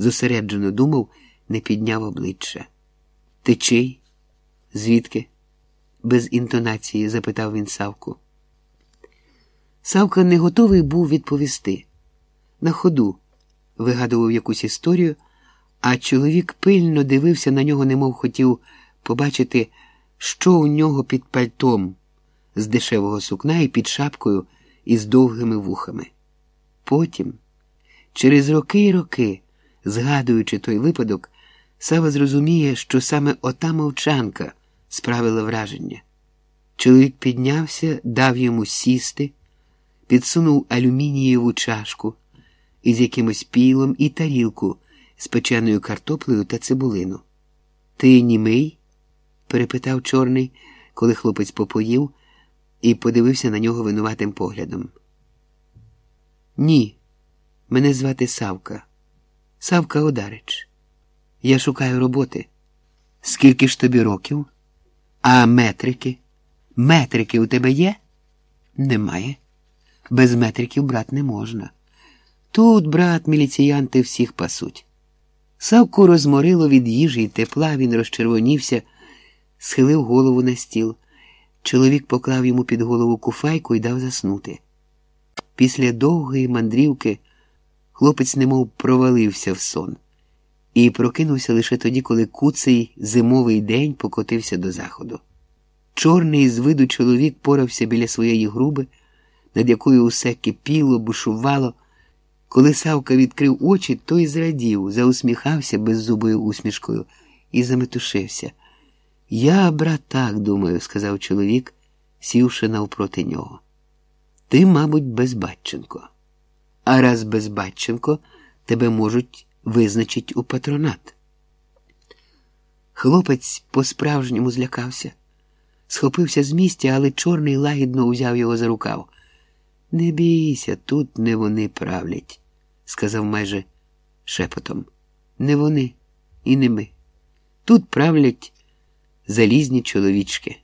зосереджено думав, не підняв обличчя. Ти чий? Звідки? без інтонації запитав він Савку. Савка не готовий був відповісти. На ходу вигадував якусь історію, а чоловік пильно дивився на нього, немов хотів побачити, що у нього під пальтом з дешевого сукна і під шапкою із довгими вухами. Потім, через роки й роки, згадуючи той випадок, Сава зрозуміє, що саме ота мовчанка справила враження. Чоловік піднявся, дав йому сісти, підсунув алюмінієву чашку із якимось пілом і тарілку з печеною картоплею та цибулину. Ти німий? перепитав чорний, коли хлопець попоїв і подивився на нього винуватим поглядом. Ні, мене звати Савка. Савка Одарич. Я шукаю роботи. Скільки ж тобі років? А метрики? Метрики у тебе є? Немає. Без метриків брат не можна. Тут, брат, міліціянти всіх пасуть. Савку розморило від їжі й тепла, він розчервонівся, схилив голову на стіл. Чоловік поклав йому під голову куфайку і дав заснути. Після довгої мандрівки хлопець немов провалився в сон і прокинувся лише тоді, коли куций зимовий день покотився до заходу. Чорний з виду чоловік порався біля своєї груби, над якою усе кипіло, бушувало. Коли Савка відкрив очі, той зрадів, заусміхався беззубою усмішкою і заметушився. Я, брат, так думаю, сказав чоловік, сівши навпроти нього. Ти, мабуть, Безбатченко. А раз Безбатченко, тебе можуть визначить у патронат. Хлопець по-справжньому злякався, схопився з місця, але чорний лагідно узяв його за рукав. Не бійся, тут не вони правлять, сказав майже шепотом. Не вони і не ми. Тут правлять залізні чоловічки.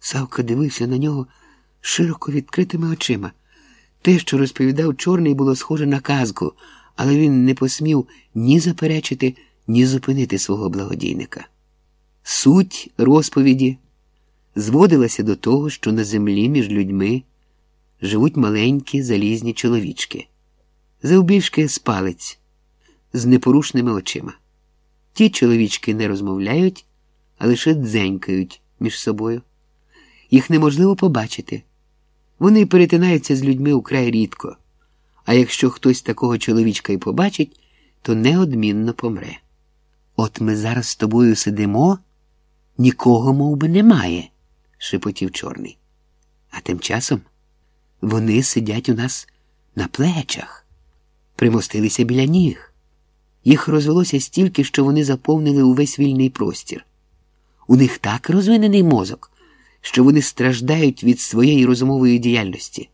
Савка дивився на нього широко відкритими очима. Те, що розповідав чорний, було схоже на казку але він не посмів ні заперечити, ні зупинити свого благодійника. Суть розповіді зводилася до того, що на землі між людьми живуть маленькі залізні чоловічки, завбільшки з палець, з непорушними очима. Ті чоловічки не розмовляють, а лише дзенькають між собою. Їх неможливо побачити. Вони перетинаються з людьми украй рідко а якщо хтось такого чоловічка і побачить, то неодмінно помре. От ми зараз з тобою сидимо, нікого мов би, немає, шепотів чорний. А тим часом вони сидять у нас на плечах, примостилися біля ніг. Їх розвелося стільки, що вони заповнили увесь вільний простір. У них так розвинений мозок, що вони страждають від своєї розумової діяльності.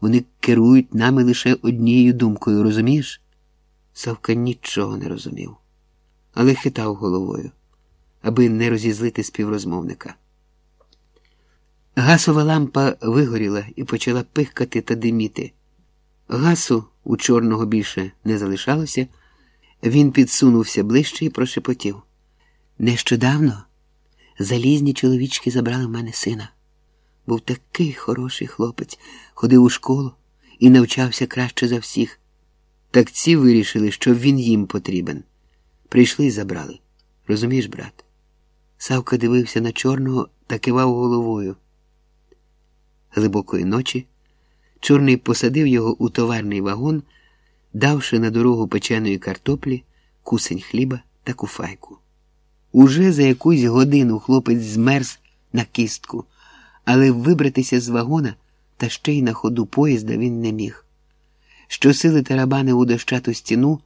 Вони керують нами лише однією думкою, розумієш? Савка нічого не розумів, але хитав головою, аби не розізлити співрозмовника. Гасова лампа вигоріла і почала пихкати та диміти. Гасу у чорного більше не залишалося, він підсунувся ближче і прошепотів. Нещодавно залізні чоловічки забрали в мене сина. Був такий хороший хлопець, ходив у школу і навчався краще за всіх. Так ці вирішили, що він їм потрібен. Прийшли і забрали. Розумієш, брат? Савка дивився на чорного та кивав головою. Глибокої ночі чорний посадив його у товарний вагон, давши на дорогу печеної картоплі, кусень хліба та куфайку. Уже за якусь годину хлопець змерз на кістку але вибратися з вагона та ще й на ходу поїзда він не міг. Щосили тарабани у дощату стіну,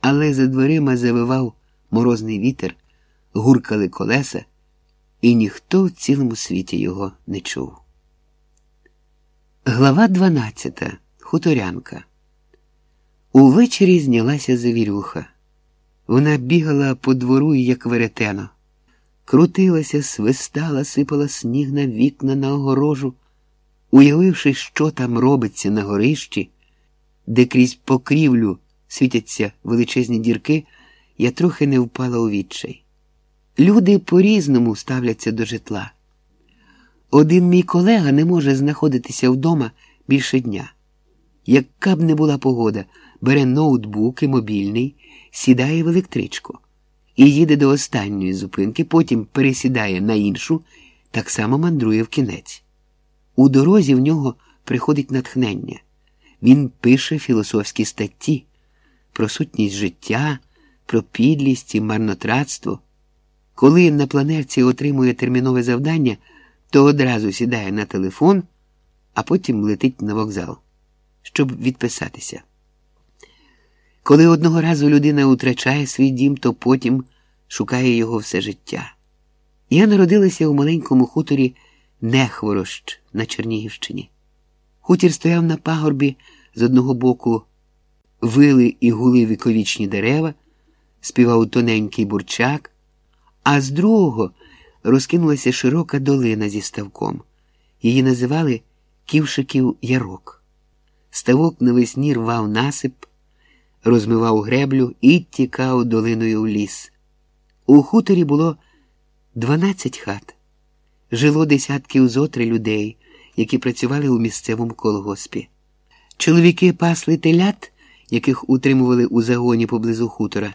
але за дверима завивав морозний вітер, гуркали колеса, і ніхто в цілому світі його не чув. Глава 12. Хуторянка. Увечері знялася завірюха. Вона бігала по двору, як веретено крутилася, свистала, сипала сніг на вікна на огорожу, уявивши, що там робиться на горищі, де крізь покрівлю світяться величезні дірки, я трохи не впала у відчай. Люди по-різному ставляться до житла. Один мій колега не може знаходитися вдома більше дня. Яка б не була погода, бере ноутбук і мобільний, сідає в електричку і їде до останньої зупинки, потім пересідає на іншу, так само мандрує в кінець. У дорозі в нього приходить натхнення. Він пише філософські статті про сутність життя, про підлість і марнотратство. Коли на планерці отримує термінове завдання, то одразу сідає на телефон, а потім летить на вокзал, щоб відписатися. Коли одного разу людина утрачає свій дім, то потім шукає його все життя. Я народилася у маленькому хуторі Нехворощ на Чернігівщині. Хутір стояв на пагорбі з одного боку вили і гули віковічні дерева, співав тоненький бурчак, а з другого розкинулася широка долина зі ставком. Її називали Ківшиків Ярок. Ставок навесні рвав насип, розмивав греблю і тікав долиною в ліс. У хуторі було дванадцять хат. Жило десятків зотри людей, які працювали у місцевому колгоспі. Чоловіки пасли телят, яких утримували у загоні поблизу хутора.